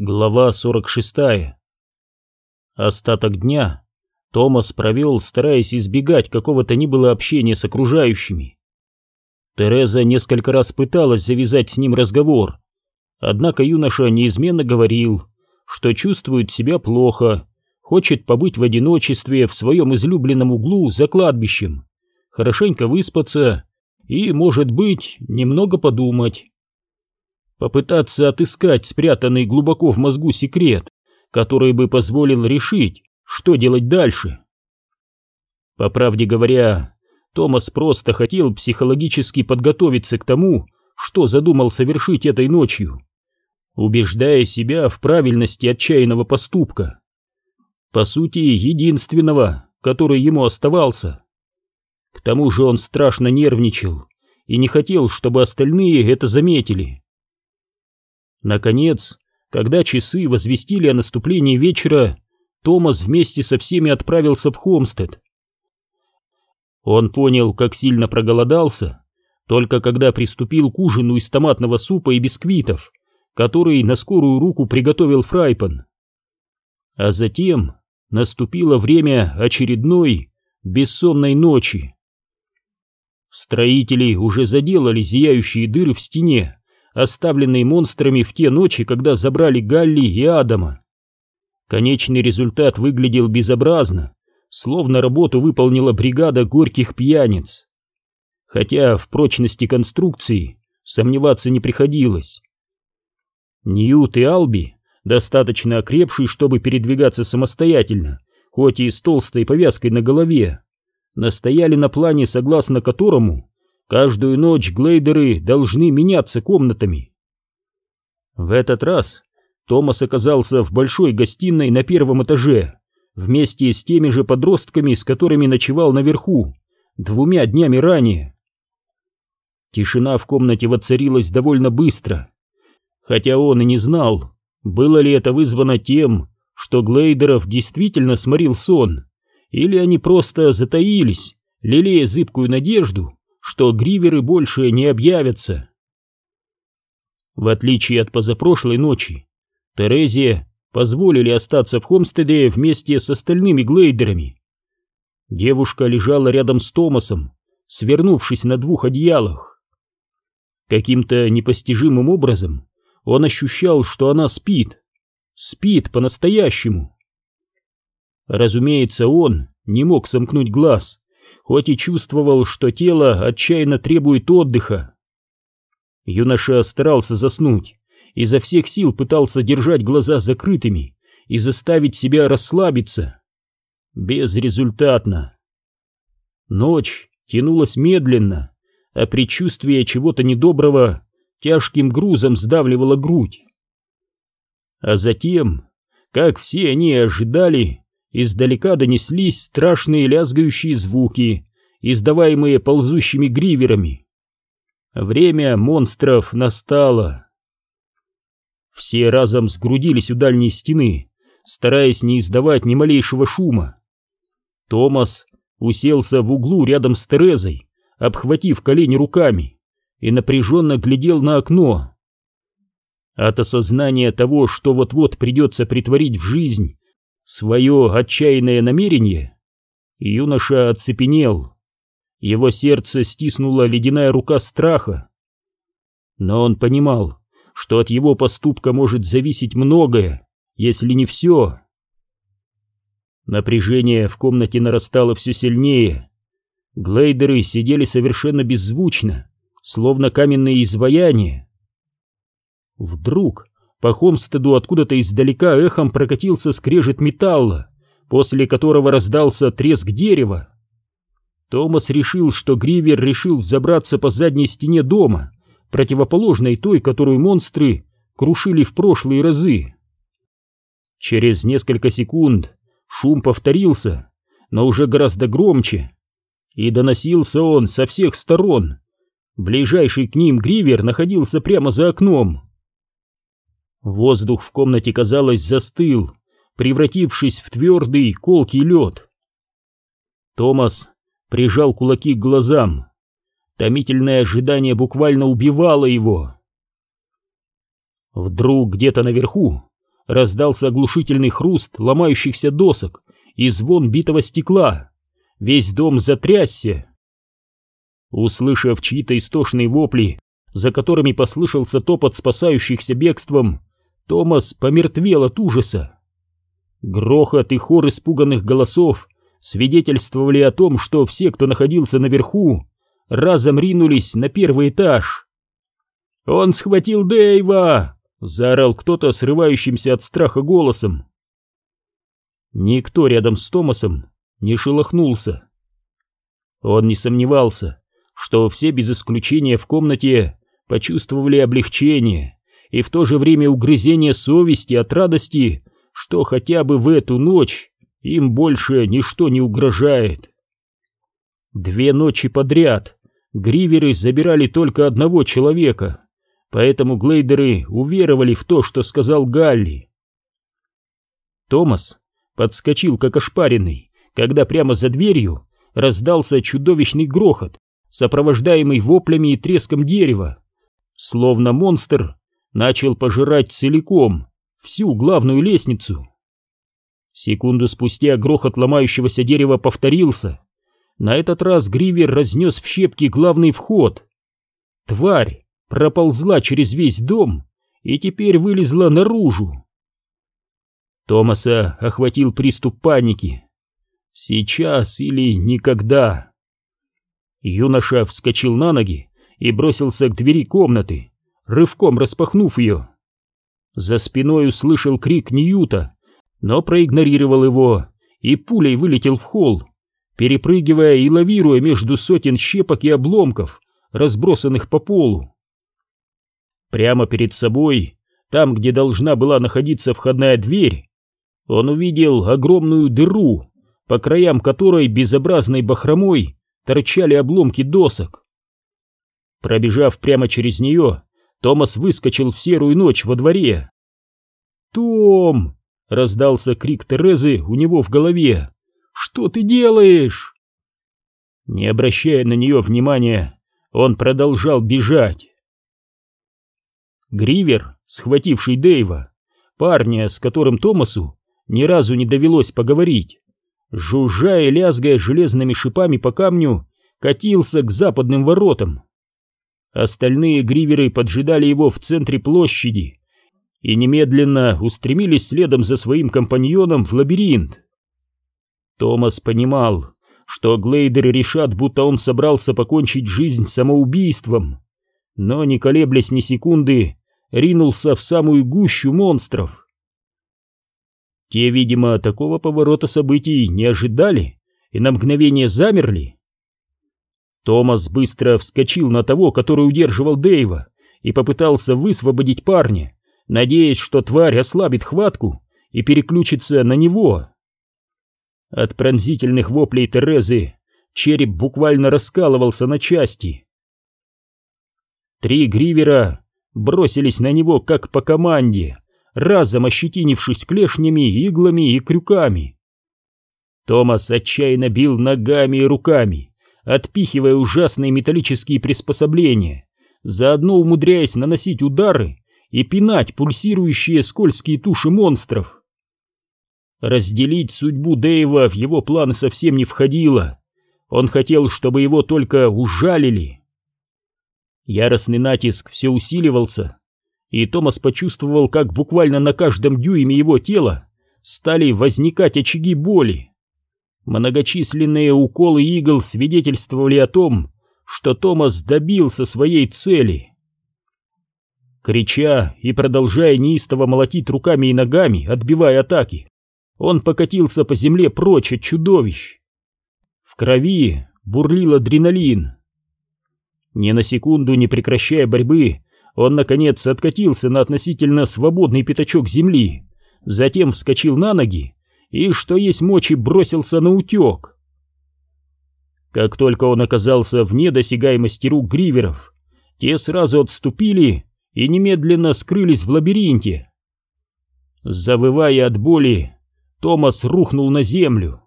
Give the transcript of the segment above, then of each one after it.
Глава 46. Остаток дня Томас провел, стараясь избегать какого-то ни было общения с окружающими. Тереза несколько раз пыталась завязать с ним разговор, однако юноша неизменно говорил, что чувствует себя плохо, хочет побыть в одиночестве в своем излюбленном углу за кладбищем, хорошенько выспаться и, может быть, немного подумать попытаться отыскать спрятанный глубоко в мозгу секрет, который бы позволил решить, что делать дальше. По правде говоря, Томас просто хотел психологически подготовиться к тому, что задумал совершить этой ночью, убеждая себя в правильности отчаянного поступка. По сути, единственного, который ему оставался. К тому же он страшно нервничал и не хотел, чтобы остальные это заметили. Наконец, когда часы возвестили о наступлении вечера, Томас вместе со всеми отправился в Хомстед. Он понял, как сильно проголодался, только когда приступил к ужину из томатного супа и бисквитов, который на скорую руку приготовил Фрайпан. А затем наступило время очередной бессонной ночи. Строители уже заделали зияющие дыры в стене, оставленные монстрами в те ночи, когда забрали Галли и Адама. Конечный результат выглядел безобразно, словно работу выполнила бригада горьких пьяниц. Хотя в прочности конструкции сомневаться не приходилось. Ньют и Алби, достаточно окрепшие, чтобы передвигаться самостоятельно, хоть и с толстой повязкой на голове, настояли на плане, согласно которому Каждую ночь глейдеры должны меняться комнатами. В этот раз Томас оказался в большой гостиной на первом этаже, вместе с теми же подростками, с которыми ночевал наверху, двумя днями ранее. Тишина в комнате воцарилась довольно быстро, хотя он и не знал, было ли это вызвано тем, что глейдеров действительно сморил сон, или они просто затаились, лелея зыбкую надежду, что гриверы больше не объявятся. В отличие от позапрошлой ночи, Терезе позволили остаться в Хомстеде вместе с остальными глейдерами. Девушка лежала рядом с Томасом, свернувшись на двух одеялах. Каким-то непостижимым образом он ощущал, что она спит, спит по-настоящему. Разумеется, он не мог сомкнуть глаз, хоть и чувствовал, что тело отчаянно требует отдыха. Юноша старался заснуть, изо всех сил пытался держать глаза закрытыми и заставить себя расслабиться. Безрезультатно. Ночь тянулась медленно, а предчувствие чего-то недоброго тяжким грузом сдавливало грудь. А затем, как все они ожидали, издалека донеслись страшные лязгающие звуки, издаваемые ползущими гриверами. Время монстров настало. Все разом сгрудились у дальней стены, стараясь не издавать ни малейшего шума. Томас уселся в углу рядом с Терезой, обхватив колени руками, и напряженно глядел на окно. От осознания того, что вот-вот придется притворить в жизнь, свое отчаянное намерение, юноша оцепенел. Его сердце стиснула ледяная рука страха. Но он понимал, что от его поступка может зависеть многое, если не все. Напряжение в комнате нарастало все сильнее. Глейдеры сидели совершенно беззвучно, словно каменные изваяния. Вдруг по Хомстеду откуда-то издалека эхом прокатился скрежет металла, после которого раздался треск дерева. Томас решил, что Гривер решил взобраться по задней стене дома, противоположной той, которую монстры крушили в прошлые разы. Через несколько секунд шум повторился, но уже гораздо громче, и доносился он со всех сторон. Ближайший к ним Гривер находился прямо за окном. Воздух в комнате, казалось, застыл, превратившись в твердый, колкий лед. Томас прижал кулаки к глазам. Томительное ожидание буквально убивало его. Вдруг где-то наверху раздался оглушительный хруст ломающихся досок и звон битого стекла. Весь дом затрясся. Услышав чьи-то истошные вопли, за которыми послышался топот спасающихся бегством, Томас помертвел от ужаса. Грохот и хор испуганных голосов свидетельствовали о том, что все, кто находился наверху, разом ринулись на первый этаж. «Он схватил Дэйва!» — заорал кто-то срывающимся от страха голосом. Никто рядом с Томасом не шелохнулся. Он не сомневался, что все без исключения в комнате почувствовали облегчение и в то же время угрызение совести от радости, что хотя бы в эту ночь им больше ничто не угрожает. Две ночи подряд гриверы забирали только одного человека, поэтому глейдеры уверовали в то, что сказал Галли. Томас подскочил как ошпаренный, когда прямо за дверью раздался чудовищный грохот, сопровождаемый воплями и треском дерева, словно монстр начал пожирать целиком всю главную лестницу. Секунду спустя грохот ломающегося дерева повторился. На этот раз Гривер разнес в щепки главный вход. Тварь проползла через весь дом и теперь вылезла наружу. Томаса охватил приступ паники. Сейчас или никогда. Юноша вскочил на ноги и бросился к двери комнаты, рывком распахнув ее. За спиной услышал крик Ньюта, но проигнорировал его и пулей вылетел в холл, перепрыгивая и лавируя между сотен щепок и обломков, разбросанных по полу. Прямо перед собой, там, где должна была находиться входная дверь, он увидел огромную дыру, по краям которой безобразной бахромой торчали обломки досок. Пробежав прямо через нее, Томас выскочил в серую ночь во дворе. «Том!» — раздался крик Терезы у него в голове. «Что ты делаешь?» Не обращая на нее внимания, он продолжал бежать. Гривер, схвативший Дэйва, парня, с которым Томасу ни разу не довелось поговорить, жужжа и лязгая железными шипами по камню, катился к западным воротам. Остальные гриверы поджидали его в центре площади и немедленно устремились следом за своим компаньоном в лабиринт. Томас понимал, что глейдеры решат, будто он собрался покончить жизнь самоубийством, но, не колеблясь ни секунды, ринулся в самую гущу монстров. Те, видимо, такого поворота событий не ожидали и на мгновение замерли. Томас быстро вскочил на того, который удерживал Дэйва, и попытался высвободить парня, надеясь, что тварь ослабит хватку и переключится на него. От пронзительных воплей Терезы череп буквально раскалывался на части. Три гривера бросились на него как по команде, разом ощетинившись клешнями, иглами и крюками. Томас отчаянно бил ногами и руками, отпихивая ужасные металлические приспособления, заодно умудряясь наносить удары и пинать пульсирующие скользкие туши монстров. Разделить судьбу Дэйва в его планы совсем не входило. Он хотел, чтобы его только ужалили. Яростный натиск все усиливался, и Томас почувствовал, как буквально на каждом дюйме его тела стали возникать очаги боли. Многочисленные уколы игл свидетельствовали о том, что Томас добился своей цели. Крича и продолжая неистово молотить руками и ногами, отбивая атаки, он покатился по земле прочь от чудовищ. В крови бурлил адреналин. Ни на секунду не прекращая борьбы, он, наконец, откатился на относительно свободный пятачок земли, затем вскочил на ноги и, что есть мочи, бросился на утек. Как только он оказался вне досягаемости рук гриверов, те сразу отступили и немедленно скрылись в лабиринте. Завывая от боли, Томас рухнул на землю.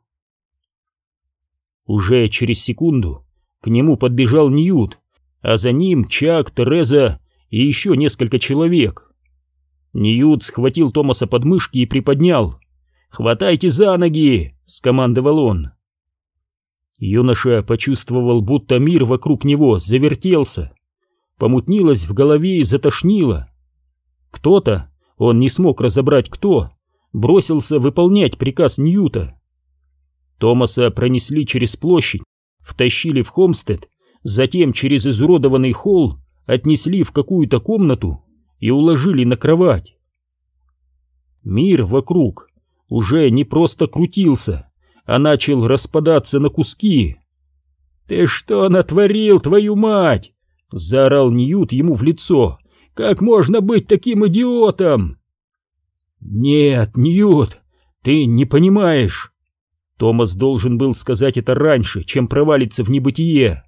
Уже через секунду к нему подбежал Ньют, а за ним Чак, Тереза и еще несколько человек. Ньют схватил Томаса под мышки и приподнял. «Хватайте за ноги!» — скомандовал он. Юноша почувствовал, будто мир вокруг него завертелся. Помутнилось в голове и затошнило. Кто-то, он не смог разобрать кто, бросился выполнять приказ Ньюта. Томаса пронесли через площадь, втащили в Хомстед, затем через изуродованный холл отнесли в какую-то комнату и уложили на кровать. Мир вокруг уже не просто крутился, а начал распадаться на куски. «Ты что натворил, твою мать?» — заорал Ньют ему в лицо. «Как можно быть таким идиотом?» «Нет, Ньют, ты не понимаешь!» Томас должен был сказать это раньше, чем провалиться в небытие.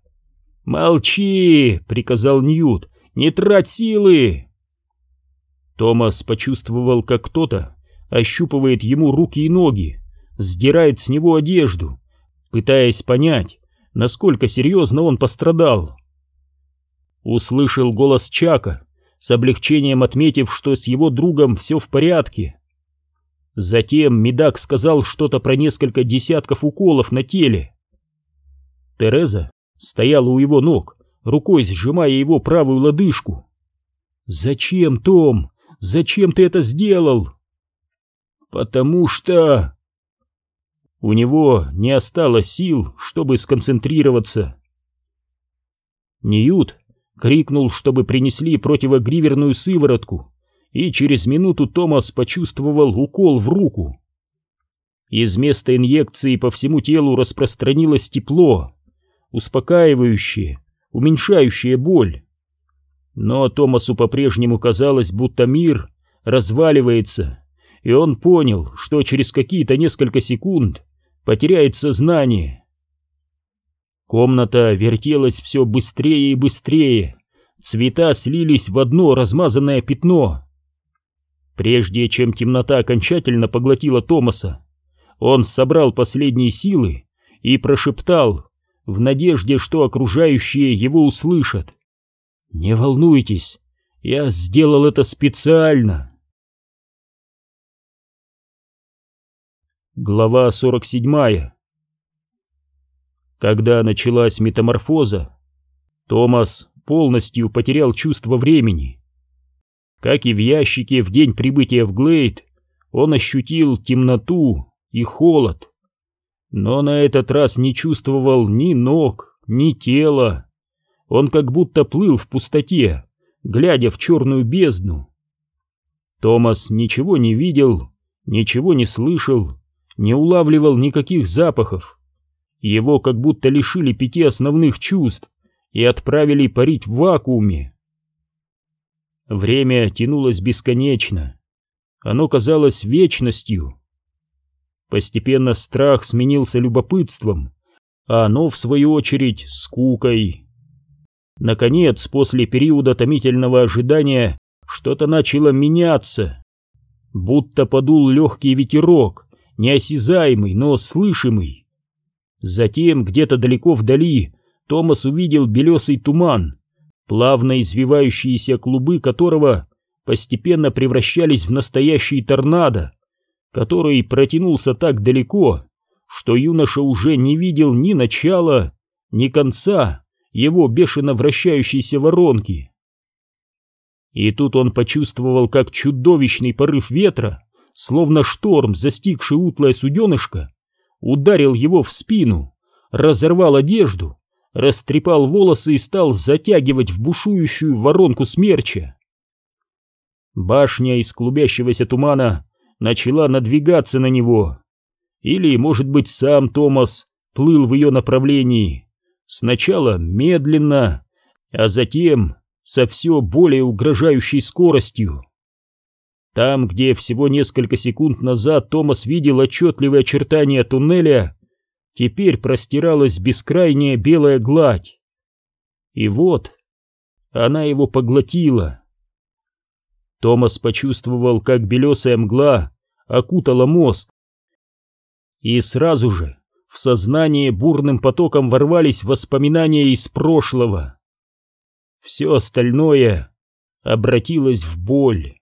«Молчи!» — приказал Ньют. «Не трать силы!» Томас почувствовал, как кто-то ощупывает ему руки и ноги, сдирает с него одежду, пытаясь понять, насколько серьезно он пострадал. Услышал голос Чака, с облегчением отметив, что с его другом все в порядке. Затем Медак сказал что-то про несколько десятков уколов на теле. Тереза стояла у его ног, рукой сжимая его правую лодыжку. «Зачем, Том? Зачем ты это сделал?» «Потому что...» У него не осталось сил, чтобы сконцентрироваться. Ньют крикнул, чтобы принесли противогриверную сыворотку, и через минуту Томас почувствовал укол в руку. Из места инъекции по всему телу распространилось тепло, успокаивающее, уменьшающее боль. Но Томасу по-прежнему казалось, будто мир разваливается, и он понял, что через какие-то несколько секунд потеряет сознание. Комната вертелась все быстрее и быстрее, цвета слились в одно размазанное пятно. Прежде чем темнота окончательно поглотила Томаса, он собрал последние силы и прошептал, в надежде, что окружающие его услышат. «Не волнуйтесь, я сделал это специально». Глава 47 Когда началась метаморфоза, Томас полностью потерял чувство времени. Как и в ящике в день прибытия в Глейд, он ощутил темноту и холод но на этот раз не чувствовал ни ног, ни тела. Он как будто плыл в пустоте, глядя в черную бездну. Томас ничего не видел, ничего не слышал, не улавливал никаких запахов. Его как будто лишили пяти основных чувств и отправили парить в вакууме. Время тянулось бесконечно. Оно казалось вечностью. Постепенно страх сменился любопытством, а оно, в свою очередь, скукой. Наконец, после периода томительного ожидания, что-то начало меняться. Будто подул легкий ветерок, неосязаемый, но слышимый. Затем, где-то далеко вдали, Томас увидел белесый туман, плавно извивающиеся клубы которого постепенно превращались в настоящий торнадо, который протянулся так далеко, что юноша уже не видел ни начала, ни конца его бешено вращающейся воронки. И тут он почувствовал, как чудовищный порыв ветра, словно шторм, застигший утлое суденышко, ударил его в спину, разорвал одежду, растрепал волосы и стал затягивать в бушующую воронку смерча. Башня из клубящегося тумана начала надвигаться на него. Или, может быть, сам Томас плыл в ее направлении. Сначала медленно, а затем со все более угрожающей скоростью. Там, где всего несколько секунд назад Томас видел отчетливые очертания туннеля, теперь простиралась бескрайняя белая гладь. И вот она его поглотила. Томас почувствовал, как белесая мгла окутала мозг. И сразу же в сознание бурным потоком ворвались воспоминания из прошлого. Все остальное обратилось в боль.